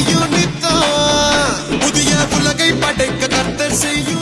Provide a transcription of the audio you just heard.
கையுனித்தான் புதிய உலகை படைக்க கர்த்தர் செய்யும்